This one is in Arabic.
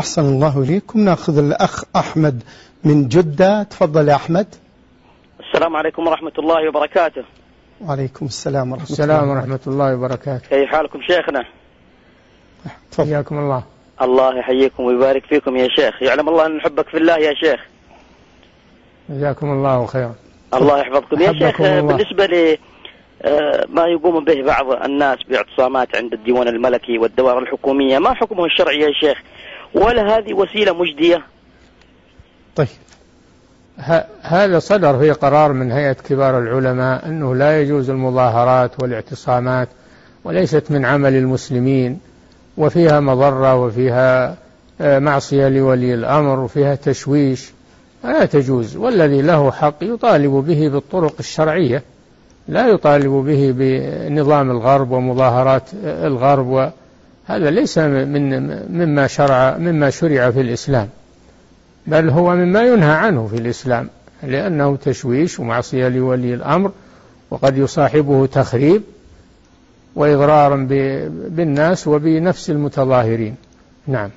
أحسن الله إليكم. نأخذ الأخ أحمد من جدة. تفضل يا أحمد. السلام عليكم ورحمة الله وبركاته. وعليكم السلام ورحمة السلام ورحمة الله وبركاته. كيف حالكم شيخنا؟ تفضل. حياكم الله. الله يحييكم ويبارك فيكم يا شيخ. يعلم الله أن نحبك في الله يا شيخ. جزاكم الله خيرا الله يحفظكم. يا شيخ الله. بالنسبة ل آه، ما يقوم به بعض الناس باعتصامات عند الديوان الملكي والدوائر الحكومية ما حكمه الشرعي يا شيخ؟ ولا هذه وسيلة مجدية؟ طيب. هذا صدر في قرار من هيئة كبار العلماء أنه لا يجوز المظاهرات والاعتصامات وليست من عمل المسلمين وفيها مضرة وفيها آه، معصية لولي الأمر وفيها تشويش. لا تجوز. والذي له حق يطالب به بالطرق الشرعية لا يطالب به بنظام الغرب ومظاهرات آه، الغرب وهذا ليس من مما شرع مما شرع في الإسلام بل هو مما ينهى عنه في الإسلام لأنه تشويش ومعصية لولي الأمر وقد يصاحبه تخريب وإضرار بالناس وبنفس المتظاهرين. نعم.